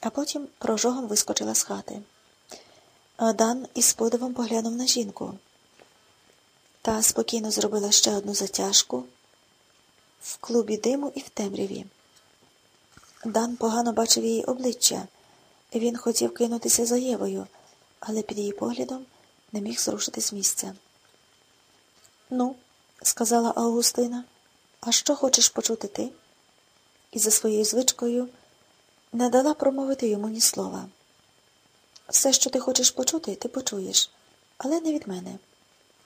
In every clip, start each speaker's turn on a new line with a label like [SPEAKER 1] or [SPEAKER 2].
[SPEAKER 1] а потім прожогом вискочила з хати. Дан із подивом поглянув на жінку. Та спокійно зробила ще одну затяжку в клубі диму і в темряві. Дан погано бачив її обличчя. Він хотів кинутися за Євою, але під її поглядом не міг зрушити з місця. Ну, сказала Августина, а що хочеш почути ти? І за своєю звичкою не дала промовити йому ні слова. Все, що ти хочеш почути, ти почуєш, але не від мене.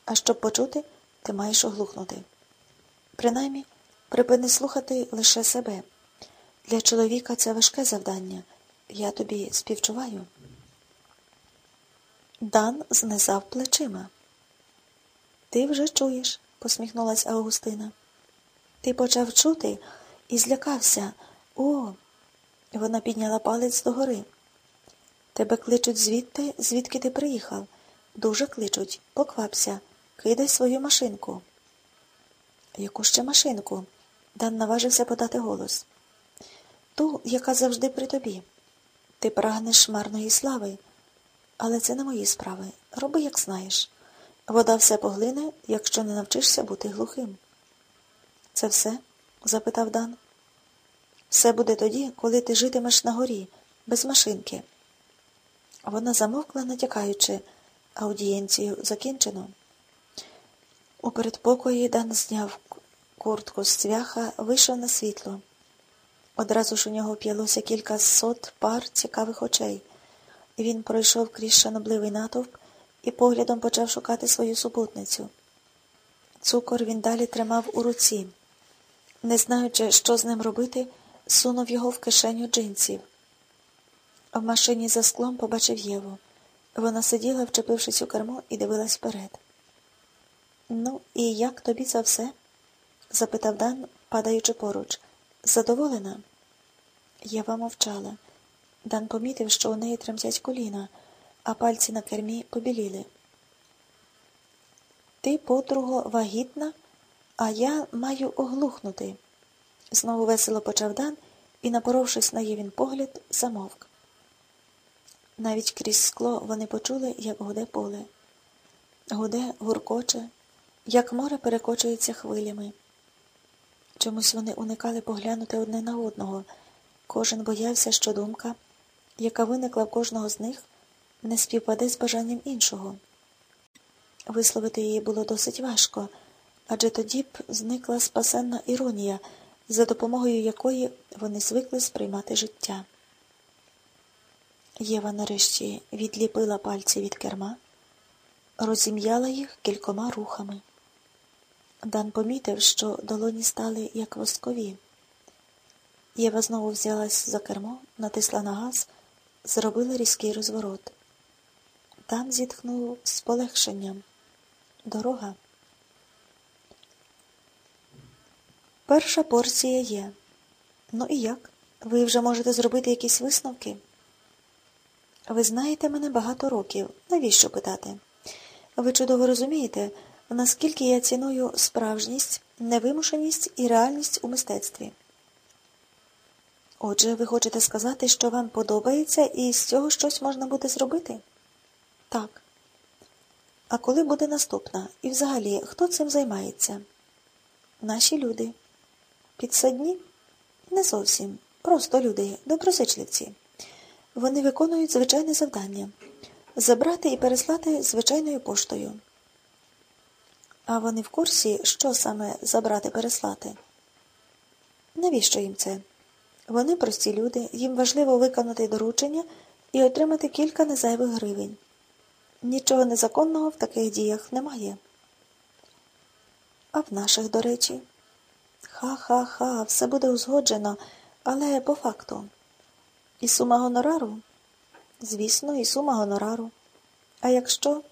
[SPEAKER 1] А щоб почути, ти маєш оглухнути. Принаймні, припини слухати лише себе. Для чоловіка це важке завдання. Я тобі співчуваю. Дан знизав плечима. Ти вже чуєш, посміхнулась Августина. Ти почав чути і злякався. О, вона підняла палець догори. Тебе кличуть звідти, звідки ти приїхав. Дуже кличуть. Поквапся, кидай свою машинку. Яку ще машинку? Дан наважився подати голос. Ту, яка завжди при тобі. Ти прагнеш марної слави, але це не мої справи. Роби, як знаєш. Вода все поглине, якщо не навчишся бути глухим. Це все? запитав Дан. Все буде тоді, коли ти житимеш на горі, без машинки. Вона замовкла, натякаючи, аудієнцію закінчено. У передпокої Дан зняв куртку з цвяха, вийшов на світло. Одразу ж у нього вп'ялося кілька сот пар цікавих очей. Він пройшов крізь шанобливий натовп і поглядом почав шукати свою супутницю. Цукор він далі тримав у руці. Не знаючи, що з ним робити, сунув його в кишеню джинсів. В машині за склом побачив Єву. Вона сиділа, вчепившись у кермо, і дивилась вперед. Ну, і як тобі це все? запитав Дан, падаючи поруч. Задоволена? Єва мовчала. Дан помітив, що у неї тремтять коліна, а пальці на кермі побіліли. Ти, подруго, вагітна, а я маю оглухнути. Знову весело почав Дан і, напоровшись на Євін погляд, замовк. Навіть крізь скло вони почули, як гуде поле. Гуде, гуркоче, як море перекочується хвилями. Чомусь вони уникали поглянути одне на одного. Кожен боявся, що думка, яка виникла в кожного з них, не співпаде з бажанням іншого. Висловити її було досить важко, адже тоді б зникла спасенна іронія, за допомогою якої вони звикли сприймати життя. Єва нарешті відліпила пальці від керма, розім'яла їх кількома рухами. Дан помітив, що долоні стали як воскові. Єва знову взялась за кермо, натисла на газ, зробила різкий розворот. Дан зітхнув з полегшенням. Дорога. Перша порція є. Ну і як? Ви вже можете зробити якісь висновки? Ви знаєте мене багато років. Навіщо питати? Ви чудово розумієте, наскільки я ціную справжність, невимушеність і реальність у мистецтві. Отже, ви хочете сказати, що вам подобається і з цього щось можна буде зробити? Так. А коли буде наступна? І взагалі, хто цим займається? Наші люди. Підсадні? Не зовсім. Просто люди, доброзичливці. Вони виконують звичайне завдання забрати і переслати звичайною поштою. А вони в курсі, що саме забрати переслати? Навіщо їм це? Вони прості люди, їм важливо виконати доручення і отримати кілька незайвих гривень. Нічого незаконного в таких діях немає. А в наших, до речі, ха-ха-ха, все буде узгоджено, але по факту. І сума гонорару? Звісно, і сума гонорару. А якщо.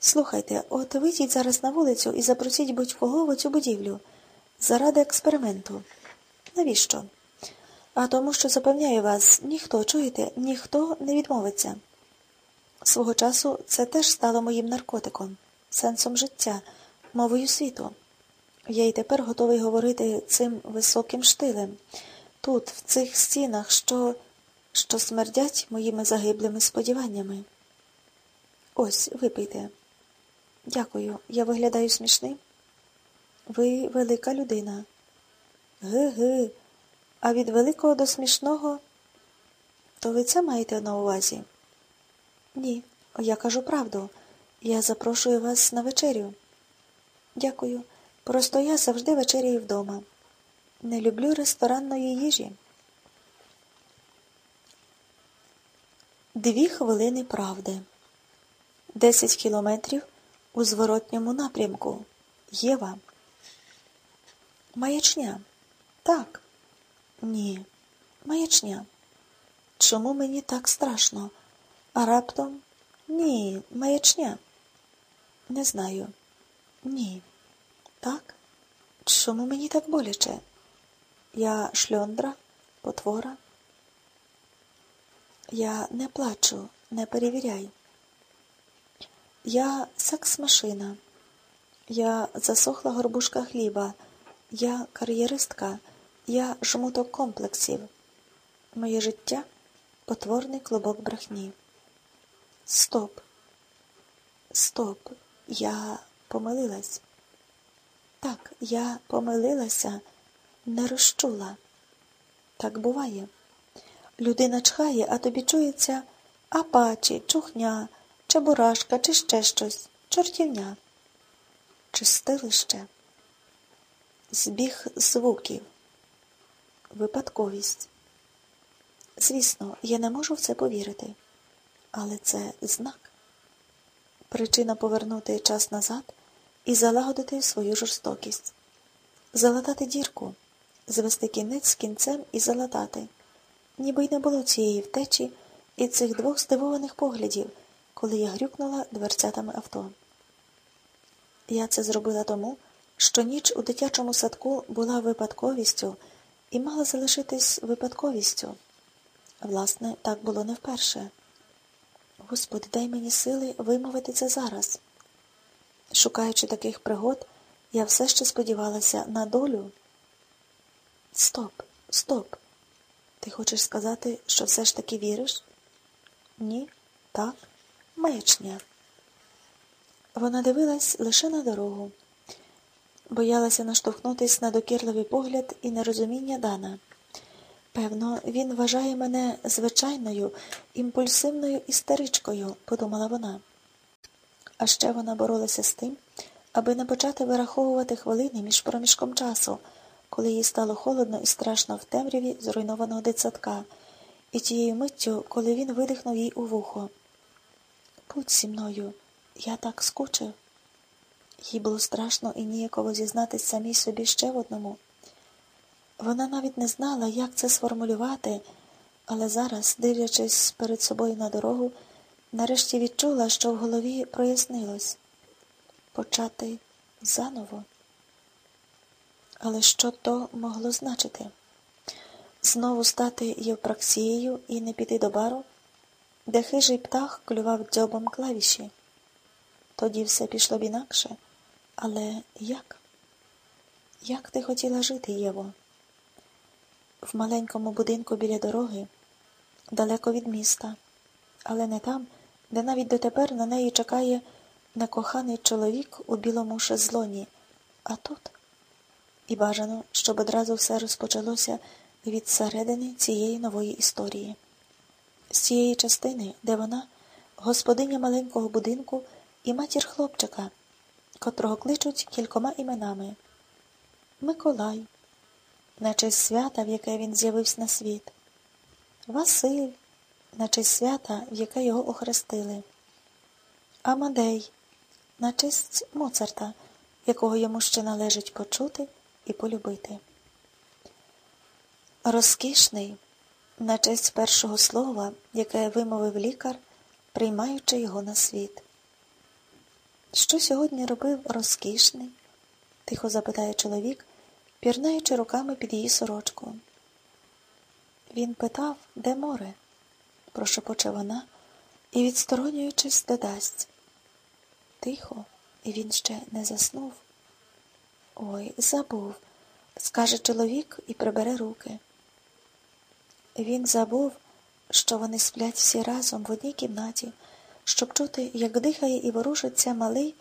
[SPEAKER 1] Слухайте, от вийдіть зараз на вулицю і запросіть будь-кого в цю будівлю заради експерименту. Навіщо? А тому, що запевняю вас, ніхто, чуєте, ніхто не відмовиться. Свого часу це теж стало моїм наркотиком, сенсом життя, мовою світу. Я й тепер готовий говорити цим високим штилем, тут, в цих стінах, що що смердять моїми загиблими сподіваннями. Ось, випийте. Дякую, я виглядаю смішним. Ви велика людина. Ги-ги, а від великого до смішного, то ви це маєте на увазі? Ні, я кажу правду. Я запрошую вас на вечерю. Дякую. Просто я завжди вечеряю вдома. Не люблю ресторанної їжі. Дві хвилини правди. Десять кілометрів у зворотньому напрямку. Єва. Маячня. Так. Ні. Маячня. Чому мені так страшно? А раптом ні, маячня. Не знаю. Ні. Так? Чому мені так боляче? Я шльондра, потвора. Я не плачу, не перевіряй. Я секс-машина. Я засохла горбушка хліба. Я кар'єристка, я жмуток комплексів. Моє життя потворний клубок брехні. Стоп. Стоп. Я помилилась. Так, я помилилася, не розчула. Так буває. Людина чхає, а тобі чується апачі, чухня, чебурашка чи ще щось, чортівня. Чистилище. Збіг звуків. Випадковість. Звісно, я не можу в це повірити. Але це знак. Причина повернути час назад і залагодити свою жорстокість, залатати дірку, звести кінець з кінцем і залатати, ніби й не було цієї втечі і цих двох здивованих поглядів, коли я грюкнула дверцятами авто. Я це зробила тому, що ніч у дитячому садку була випадковістю і мала залишитись випадковістю. Власне, так було не вперше. Господи, дай мені сили вимовити це зараз. Шукаючи таких пригод, я все ще сподівалася на долю. Стоп, стоп. Ти хочеш сказати, що все ж таки віриш? Ні, так, маячня. Вона дивилась лише на дорогу, боялася наштовхнутись на докірливий погляд і нерозуміння Дана. Певно, він вважає мене звичайною, імпульсивною істеричкою, подумала вона. А ще вона боролася з тим, аби не почати вираховувати хвилини між проміжком часу, коли їй стало холодно і страшно в темряві зруйнованого дитсадка, і тією миттю, коли він видихнув їй у вухо. Будь зі мною, я так скучив. Їй було страшно і ніяково зізнатись самій собі ще в одному. Вона навіть не знала, як це сформулювати, але зараз, дивлячись перед собою на дорогу, нарешті відчула, що в голові прояснилось почати заново. Але що то могло значити? Знову стати Євпраксією і не піти до бару, де хижий птах клював дзьобом клавіші. Тоді все пішло б інакше. Але як? Як ти хотіла жити, Єво? в маленькому будинку біля дороги, далеко від міста, але не там, де навіть дотепер на неї чекає некоханий чоловік у білому шезлоні, а тут. І бажано, щоб одразу все розпочалося від середини цієї нової історії, з цієї частини, де вона, господиня маленького будинку і матір хлопчика, котрого кличуть кількома іменами. Миколай на честь свята, в яке він з'явився на світ, Василь, на честь свята, в яке його охрестили, Амадей, на честь Моцарта, якого йому ще належить почути і полюбити. Розкішний, на честь першого слова, яке вимовив лікар, приймаючи його на світ. Що сьогодні робив розкішний? тихо запитає чоловік, пірнаючи руками під її сорочку. Він питав, де море, прошепоче вона і, відсторонюючись, додасть. Тихо, і він ще не заснув. Ой, забув, скаже чоловік і прибере руки. Він забув, що вони сплять всі разом в одній кімнаті, щоб чути, як дихає і ворушиться малий